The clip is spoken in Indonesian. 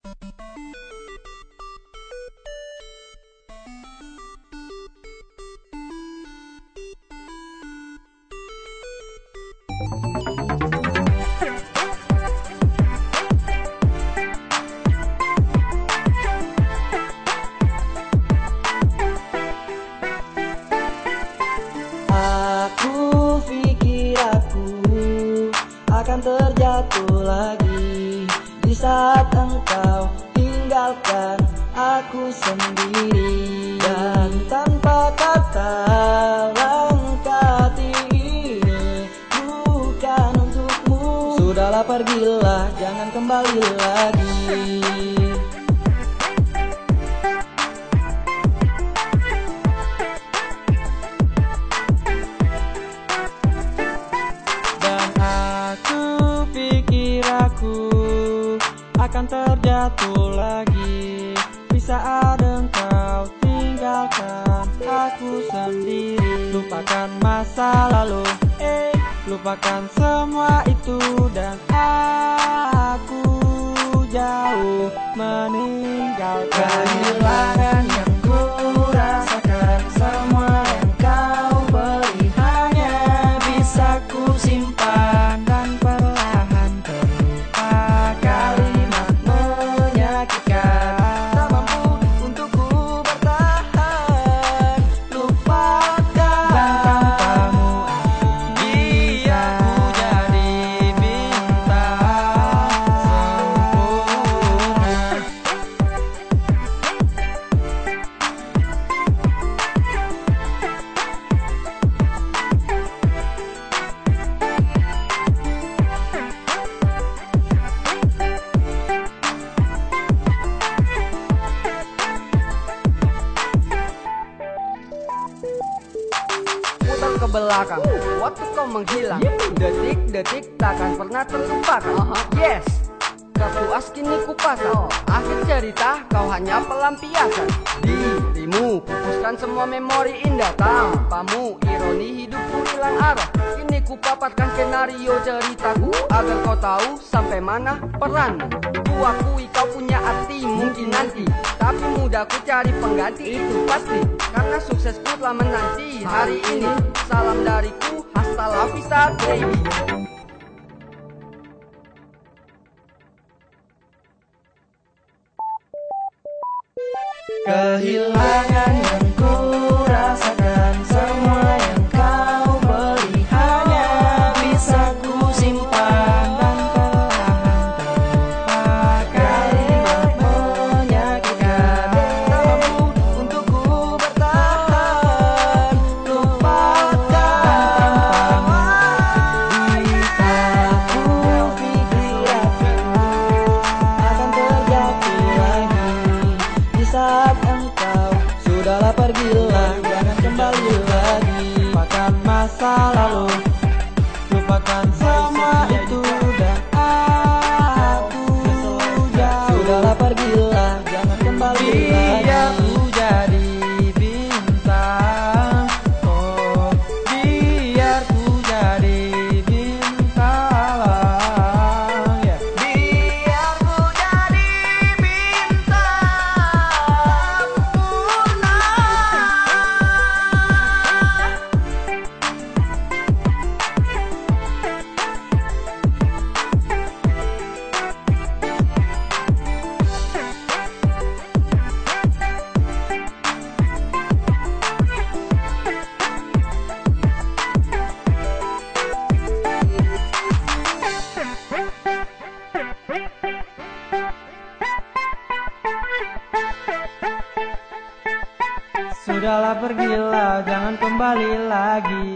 Aku pikir aku akan terjatuh lagi saat engkau tinggalkan aku sendiri. Dan tanpa kata langkah ini bukan untukmu. Sudahlah pergilah jangan kembali lagi akan terjatuh lagi. Di saat engkau tinggalkan aku sendiri. Lupakan masa lalu, eh Lupakan semua itu dan aku belakang Waktu kau menghilang Detik-detik takkan pernah terlupakan. Yes Kepuas kini ku pasang Akhir cerita kau hanya pelampiasan. Dirimu pupuskan semua memori indah. Tanpamu ironi hidupku hilang arah. Kini ku paparkan skenario ceritaku Agar kau tahu sampai mana peranmu. Ku akui kau punya arti mungkin nanti. Tapi mudah ku cari pengganti itu pasti. Karena suksesku telah menanti hari ini. Salam dariku hasta la vista baby he lied. Sudahlah pergilah, jangan kembali lagi.